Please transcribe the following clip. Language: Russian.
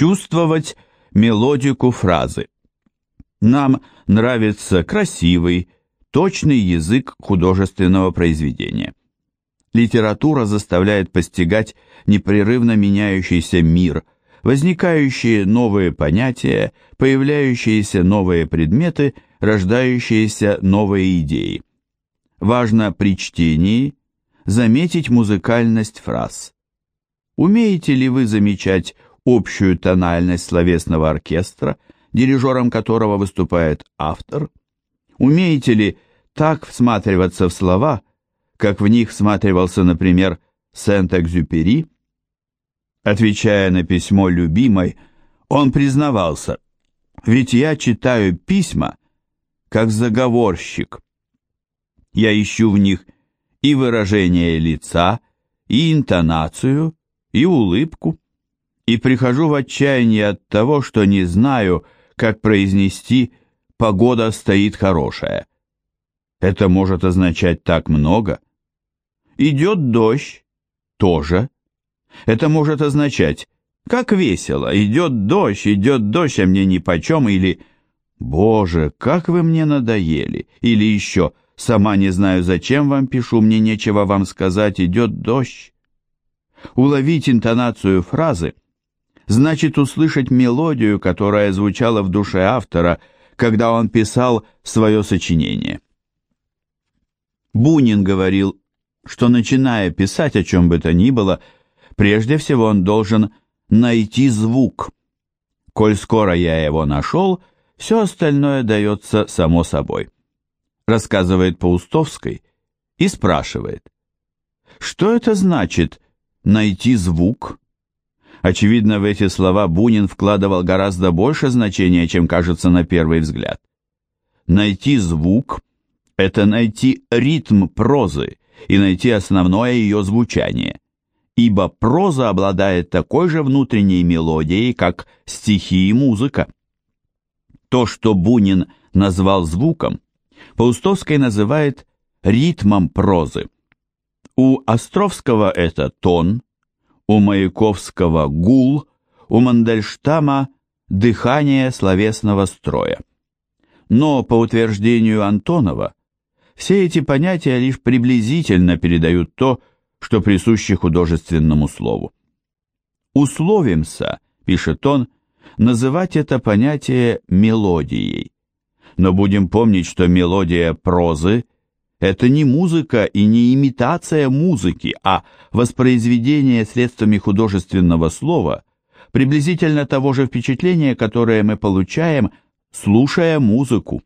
Чувствовать мелодику фразы. Нам нравится красивый, точный язык художественного произведения. Литература заставляет постигать непрерывно меняющийся мир, возникающие новые понятия, появляющиеся новые предметы, рождающиеся новые идеи. Важно при чтении заметить музыкальность фраз. Умеете ли вы замечать общую тональность словесного оркестра, дирижером которого выступает автор? Умеете ли так всматриваться в слова, как в них всматривался, например, Сент-Экзюпери? Отвечая на письмо любимой, он признавался, «Ведь я читаю письма, как заговорщик. Я ищу в них и выражение лица, и интонацию, и улыбку, и прихожу в отчаяние от того, что не знаю, как произнести «погода стоит хорошая». Это может означать так много. Идет дождь, тоже. Это может означать «как весело, идет дождь, идет дождь, а мне нипочем» или «Боже, как вы мне надоели» или еще «сама не знаю, зачем вам пишу, мне нечего вам сказать, идет дождь». Уловить интонацию фразы значит услышать мелодию, которая звучала в душе автора, когда он писал свое сочинение. Бунин говорил, что начиная писать о чем бы то ни было, прежде всего он должен найти звук. Коль скоро я его нашел, все остальное дается само собой. Рассказывает Паустовской и спрашивает, что это значит найти звук? Очевидно, в эти слова Бунин вкладывал гораздо больше значения, чем кажется на первый взгляд. Найти звук – это найти ритм прозы и найти основное ее звучание, ибо проза обладает такой же внутренней мелодией, как стихи и музыка. То, что Бунин назвал звуком, Паустовский называет ритмом прозы. У Островского это тон, у Маяковского гул, у Мандельштама дыхание словесного строя. Но, по утверждению Антонова, все эти понятия лишь приблизительно передают то, что присуще художественному слову. «Условимся», — пишет он, — «называть это понятие мелодией. Но будем помнить, что мелодия прозы — это не музыка и не имитация музыки, а воспроизведение средствами художественного слова приблизительно того же впечатления, которое мы получаем, слушая музыку.